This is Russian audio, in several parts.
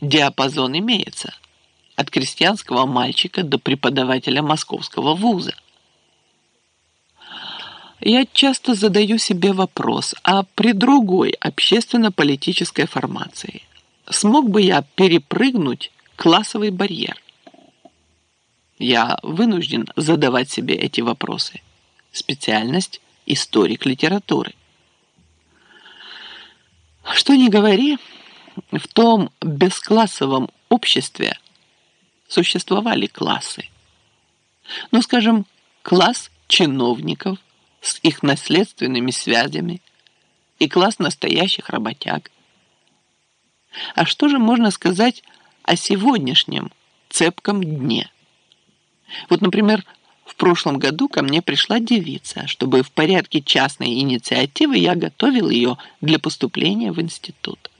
диапазон имеется. От крестьянского мальчика до преподавателя московского вуза. Я часто задаю себе вопрос, а при другой общественно-политической формации смог бы я перепрыгнуть классовый барьер? Я вынужден задавать себе эти вопросы. Специальность – историк литературы. Что ни говори, в том бесклассовом обществе существовали классы. Ну, скажем, класс чиновников с их наследственными связями и класс настоящих работяг. А что же можно сказать о сегодняшнем цепком дне? Вот, например, в прошлом году ко мне пришла девица, чтобы в порядке частной инициативы я готовил ее для поступления в институт.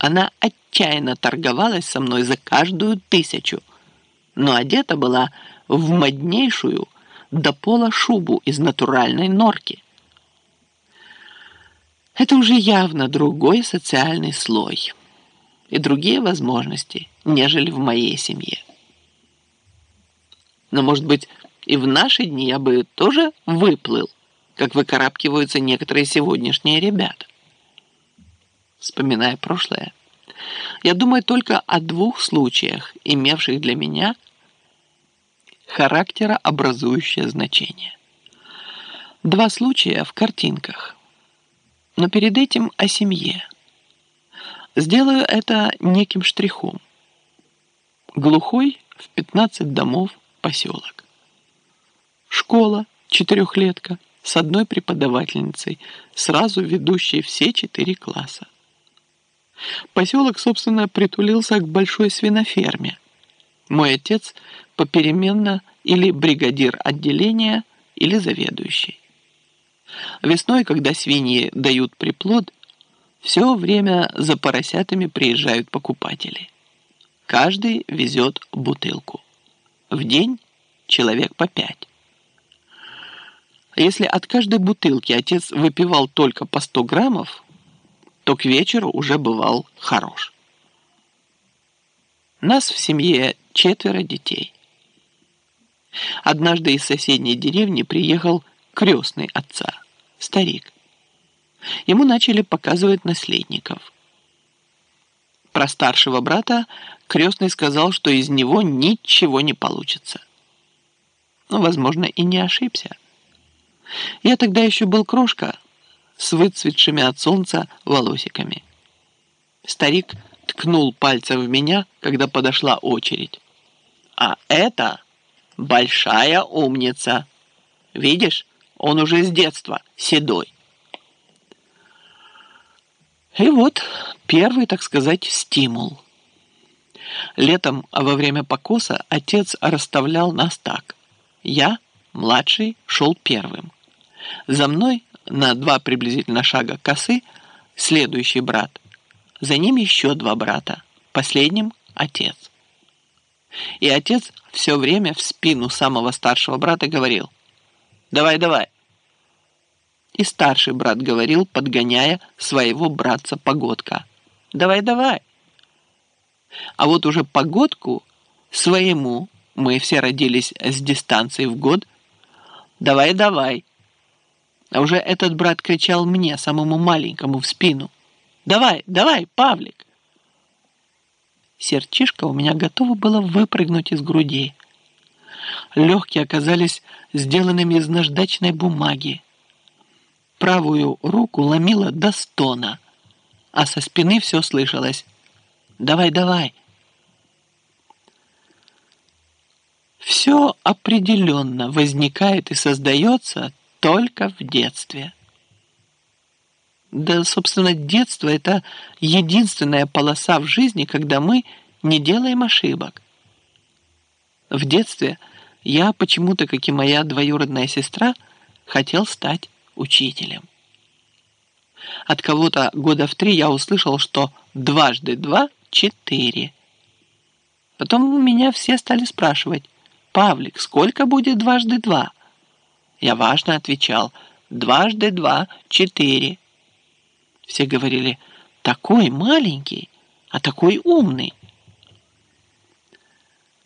Она отчаянно торговалась со мной за каждую тысячу, но одета была в моднейшую до пола шубу из натуральной норки. Это уже явно другой социальный слой и другие возможности, нежели в моей семье. Но, может быть, и в наши дни я бы тоже выплыл, как выкарабкиваются некоторые сегодняшние ребята. Вспоминая прошлое, я думаю только о двух случаях, имевших для меня характерообразующее значение. Два случая в картинках. Но перед этим о семье. Сделаю это неким штрихом. Глухой в 15 домов поселок. Школа, четырехлетка, с одной преподавательницей, сразу ведущей все четыре класса. Поселок, собственно, притулился к большой свиноферме. Мой отец попеременно или бригадир отделения, или заведующий. Весной, когда свиньи дают приплод, все время за поросятами приезжают покупатели. Каждый везет бутылку. В день человек по пять. Если от каждой бутылки отец выпивал только по 100 граммов, то к вечеру уже бывал хорош. Нас в семье четверо детей. Однажды из соседней деревни приехал крестный отца, старик. Ему начали показывать наследников. Про старшего брата крестный сказал, что из него ничего не получится. Ну, возможно, и не ошибся. Я тогда еще был крошка с выцветшими от солнца волосиками. Старик ткнул пальцем в меня, когда подошла очередь. А это большая умница. Видишь, он уже с детства седой. И вот первый, так сказать, стимул. Летом во время покоса отец расставлял нас так. Я, младший, шел первым. За мной на два приблизительно шага косы следующий брат. За ним еще два брата. Последним отец. И отец все время в спину самого старшего брата говорил «Давай, давай». И старший брат говорил, подгоняя своего братца Погодка «Давай, давай». А вот уже Погодку своему, мы все родились с дистанцией в год, «Давай, давай». А уже этот брат кричал мне, самому маленькому, в спину. «Давай, давай, Павлик!» Сердчишка у меня готово было выпрыгнуть из груди. Легкие оказались сделанными из наждачной бумаги. Правую руку ломила до стона, а со спины все слышалось. «Давай, давай!» Все определенно возникает и создается только в детстве. Да, собственно, детство – это единственная полоса в жизни, когда мы не делаем ошибок. В детстве я почему-то, как и моя двоюродная сестра, хотел стать учителем. От кого-то года в три я услышал, что дважды два – четыре. Потом у меня все стали спрашивать, «Павлик, сколько будет дважды два?» Я важно отвечал «Дважды два – четыре». Все говорили «Такой маленький, а такой умный.